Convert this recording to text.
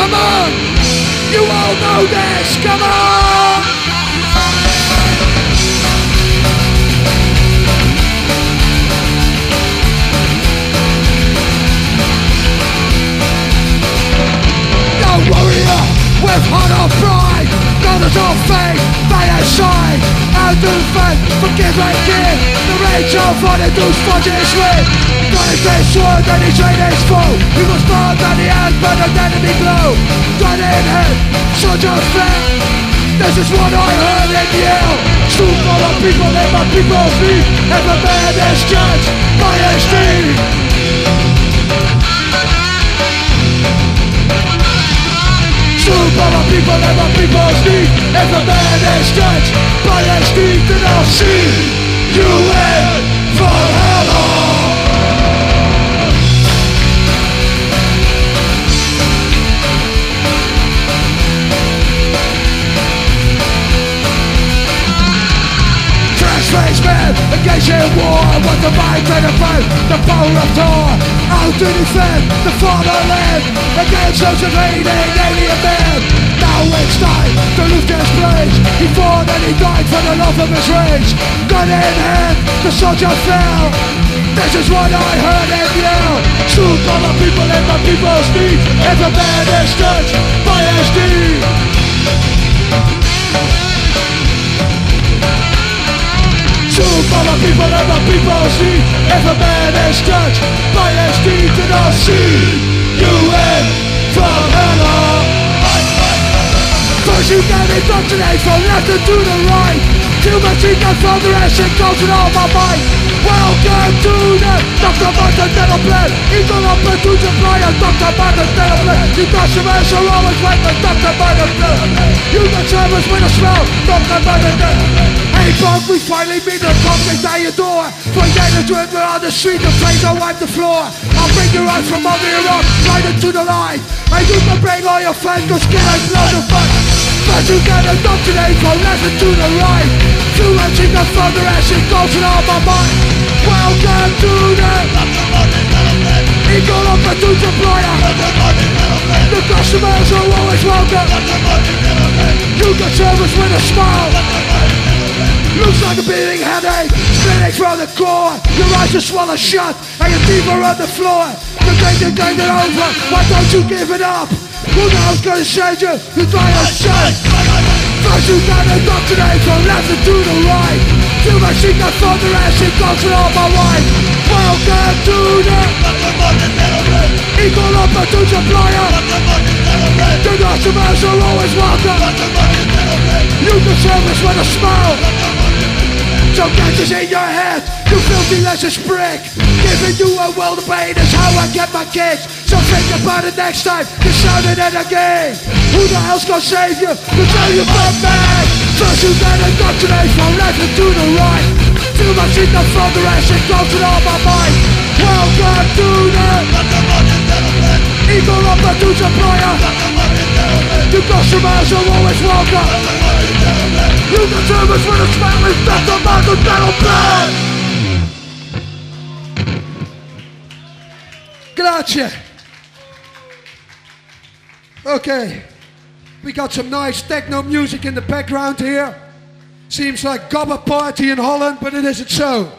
come on! You all know this, come on! Warrior with heart of pride, goddess of faith by our side. How to fight, forgive and give. The rage of what it does for his way. God is his and is full. He was born that he has but an enemy blow. God in head, soldier fair. This is what I heard in yell. School full of people in my people's need. Every man is judged by his deed. School full of people in my people's need. Every man is judged by his deed. Then I'll see Man, engaged war the mind can about the power of Thor. Out to defend the fatherland Against those invading alien men Now it's time to lose his place. He fought and he died for the love of his race. Gun in hand, the soldier fell. This is what I heard him yell. Shoot all the people in my people's need. If a man is judged by his deed and the see If a man is judged by his deeds then I'll see you in Valhalla First you get indoctrinated from left and to the right Too much ego from the rest and goes in all my mind Welcome to the Dr. Martin Dental Plan Equal opportunity supplier Dr. Martin Dental Plan You customers are always right with Dr. Martin Plan You got service with a smell Dr. Martin Dental Plan Hey bug, we finally meet the your door For days to it, we're on the street, the place I'll wipe the floor. I'll bring you out from under your arm, right into the line And you can bring all your friends, cause skin and blood and fun. But you get indoctrinated from left to the right. Too much in the thunder as it goes in all my mind. Welcome to the Equal opportunity supplier The customers are always welcome. You get service with a smile Looks like a beating headache. Spinning from the core. Your eyes are swallowed shut And your teeth are on the floor. The getting it over. Why don't you give it up? Who hell's gonna save you? You try to shut First you got indoctrinated From left and to the right. Too much in the thunder as it goes in all my life Welcome to the Equal opportunity supplier The are always welcome You can service with a smile so gangsters in your head, you filthy lesser prick. Giving you a world of pain is how I get my kicks So think about it next time. You're shouting at a again. Who the hell's gonna save you? Tell you from me? First you get indoctrinated from left and to the right. Too much in the further as it goes in all my mind Welcome to the Equal opportunity supplier The customers are always welcome You can service with a smile is not the Michael Dental Plan Grazie. Okay. We got some nice techno music in the background here. Seems like gabber party in Holland, but it isn't so.